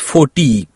40